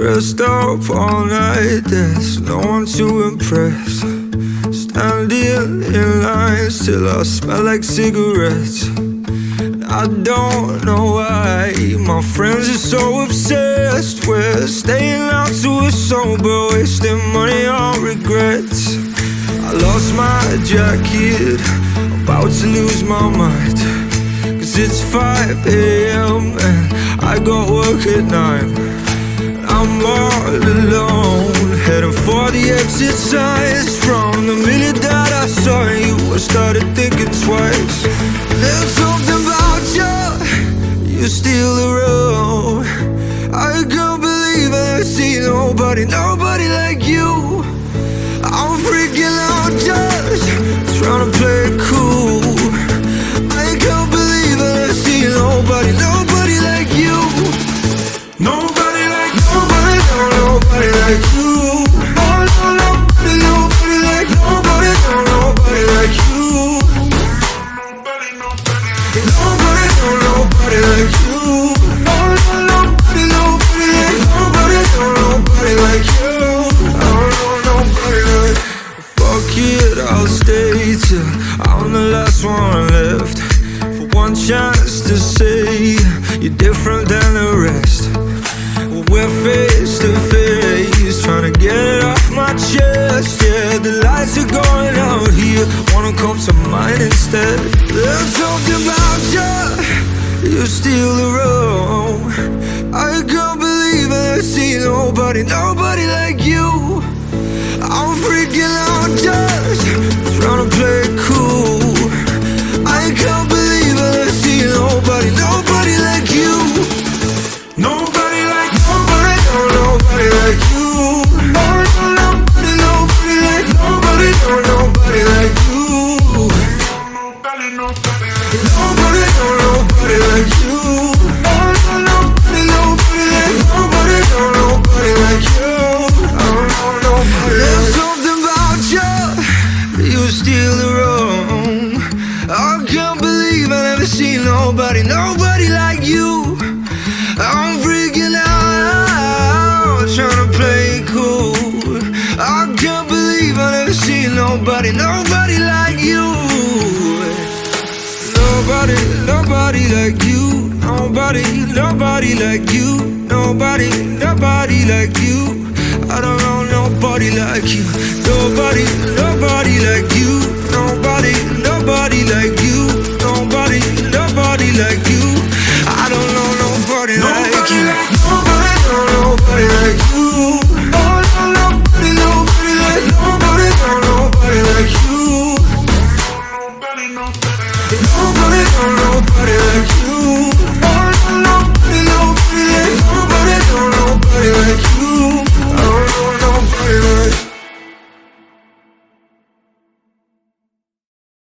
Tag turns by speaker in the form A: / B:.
A: Just up all night, there's no one to impress. Standing in lines till I smell like cigarettes. I don't know why my friends are so obsessed with staying out to a sober, wasting money on regrets. I lost my jacket, about to lose my mind. Cause it's 5 a.m. and I got work at 9. Exit signs. From the minute that I saw you, I started thinking twice. There's something about you, you steal Nobody, no, nobody like you. No, no, nobody, nobody like nobody, no, nobody like you. No, no, nobody like. Fuck it, I'll stay till I'm the last one left. For one chance to say you're different than the rest. We're face to face, trying to get it off my chest. Yeah, the lights are going out here. Wanna come to mine instead? There's something about you, you steal the room. I can't believe I see nobody, nobody nobody, nobody like you. I'm freaking out, trying to play it cool. I can't believe I never seen nobody, nobody like you. Nobody, nobody like you. Nobody, nobody like you. Nobody, nobody like you. I don't know nobody like you. Nobody, nobody like you. like you. I don't know nobody, nobody like you. Like, nobody, no, nobody like you. Nobody, nobody like nobody, nobody like you. Nobody, nobody, nobody, nobody like nobody, nobody like you.